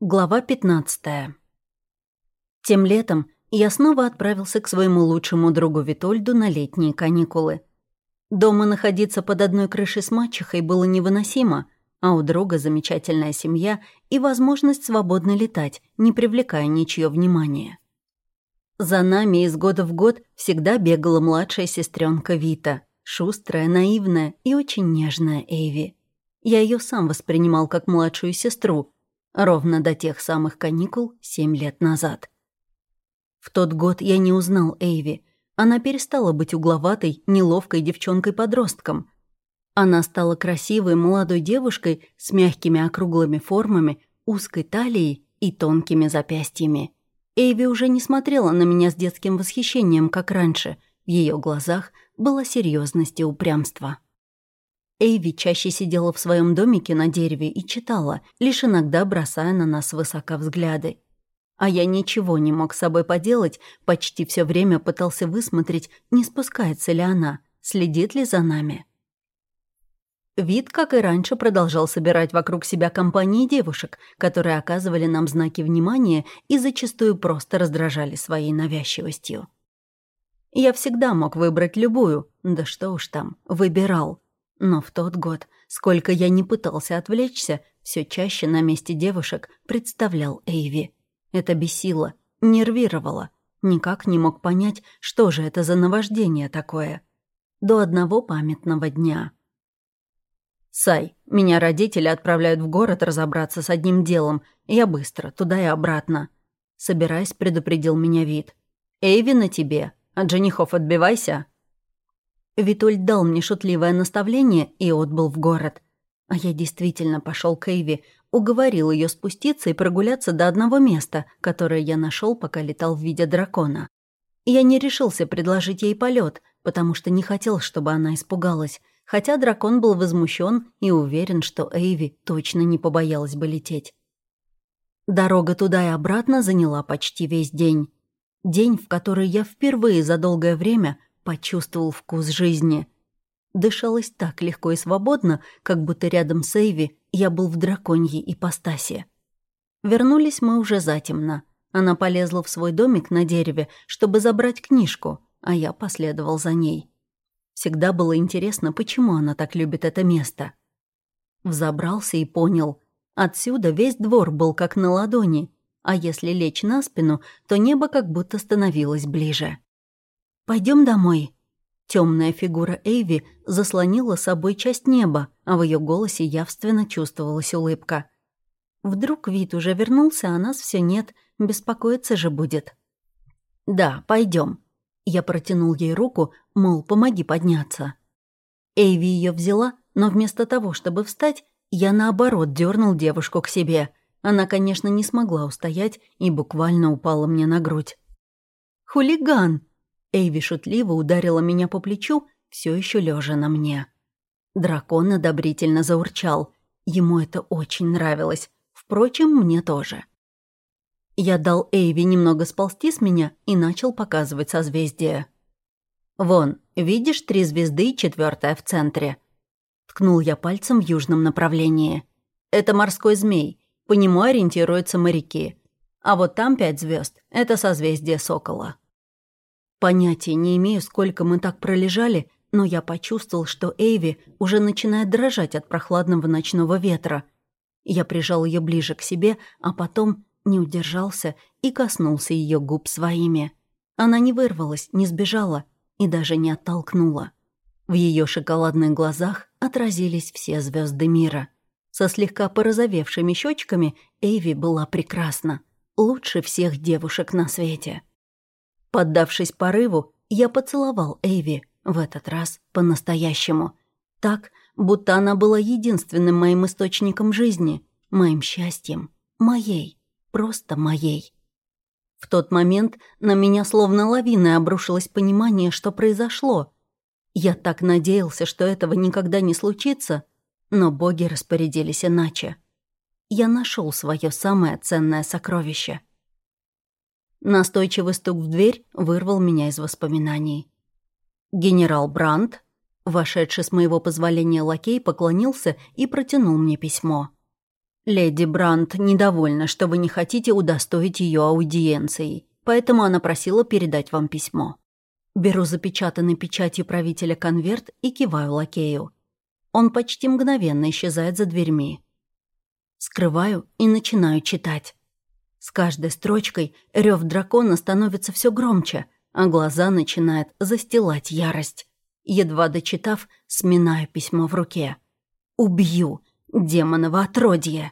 Глава 15. Тем летом я снова отправился к своему лучшему другу Витольду на летние каникулы. Дома находиться под одной крышей с мачехой было невыносимо, а у друга замечательная семья и возможность свободно летать, не привлекая ничье внимания. За нами из года в год всегда бегала младшая сестренка Вита, шустрая, наивная и очень нежная Эйви. Я ее сам воспринимал как младшую сестру — Ровно до тех самых каникул семь лет назад. В тот год я не узнал Эйви. Она перестала быть угловатой, неловкой девчонкой-подростком. Она стала красивой молодой девушкой с мягкими округлыми формами, узкой талией и тонкими запястьями. Эйви уже не смотрела на меня с детским восхищением, как раньше. В ее глазах была серьезность и упрямство. Эйви чаще сидела в своем домике на дереве и читала, лишь иногда бросая на нас высоко взгляды. А я ничего не мог с собой поделать, почти все время пытался высмотреть, не спускается ли она, следит ли за нами. Вид, как и раньше, продолжал собирать вокруг себя компании девушек, которые оказывали нам знаки внимания и зачастую просто раздражали своей навязчивостью. Я всегда мог выбрать любую, да что уж там, выбирал — но в тот год, сколько я не пытался отвлечься, все чаще на месте девушек представлял Эйви. Это бесило, нервировало. Никак не мог понять, что же это за наваждение такое. До одного памятного дня. «Сай, меня родители отправляют в город разобраться с одним делом. Я быстро, туда и обратно». Собираясь, предупредил меня вид. «Эйви на тебе. От женихов отбивайся». Витольд дал мне шутливое наставление и отбыл в город. А я действительно пошел к Эйви, уговорил ее спуститься и прогуляться до одного места, которое я нашел, пока летал в виде дракона. Я не решился предложить ей полет, потому что не хотел, чтобы она испугалась, хотя дракон был возмущен и уверен, что Эйви точно не побоялась бы лететь. Дорога туда и обратно заняла почти весь день. День, в который я впервые за долгое время почувствовал вкус жизни. Дышалось так легко и свободно, как будто рядом с Эйви я был в драконьей ипостаси. Вернулись мы уже затемно. Она полезла в свой домик на дереве, чтобы забрать книжку, а я последовал за ней. Всегда было интересно, почему она так любит это место. Взобрался и понял. Отсюда весь двор был как на ладони, а если лечь на спину, то небо как будто становилось ближе. Пойдем домой». Темная фигура Эйви заслонила собой часть неба, а в ее голосе явственно чувствовалась улыбка. Вдруг вид уже вернулся, а нас все нет, беспокоиться же будет. «Да, пойдем. Я протянул ей руку, мол, помоги подняться. Эйви ее взяла, но вместо того, чтобы встать, я наоборот дернул девушку к себе. Она, конечно, не смогла устоять и буквально упала мне на грудь. «Хулиган!» Эйви шутливо ударила меня по плечу, все еще лежа на мне. Дракон одобрительно заурчал. Ему это очень нравилось. Впрочем, мне тоже. Я дал Эйви немного сползти с меня и начал показывать созвездие. «Вон, видишь три звезды и четвертая в центре?» Ткнул я пальцем в южном направлении. «Это морской змей. По нему ориентируются моряки. А вот там пять звезд. Это созвездие сокола». Понятия не имею, сколько мы так пролежали, но я почувствовал, что Эйви уже начинает дрожать от прохладного ночного ветра. Я прижал ее ближе к себе, а потом не удержался и коснулся ее губ своими. Она не вырвалась, не сбежала и даже не оттолкнула. В ее шоколадных глазах отразились все звезды мира. Со слегка порозовевшими щечками Эйви была прекрасна. Лучше всех девушек на свете. Поддавшись порыву, я поцеловал Эйви, в этот раз по-настоящему. Так, будто она была единственным моим источником жизни, моим счастьем, моей, просто моей. В тот момент на меня словно лавиной обрушилось понимание, что произошло. Я так надеялся, что этого никогда не случится, но боги распорядились иначе. Я нашел свое самое ценное сокровище. Настойчивый стук в дверь вырвал меня из воспоминаний. Генерал Брандт, вошедший с моего позволения лакей, поклонился и протянул мне письмо. Леди Брандт недовольна, что вы не хотите удостоить ее аудиенцией, поэтому она просила передать вам письмо. Беру запечатанный печатью правителя конверт и киваю лакею. Он почти мгновенно исчезает за дверьми. Скрываю и начинаю читать. С каждой строчкой рев дракона становится все громче, а глаза начинает застилать ярость. Едва дочитав, сминаю письмо в руке. «Убью! Демоново отродье!»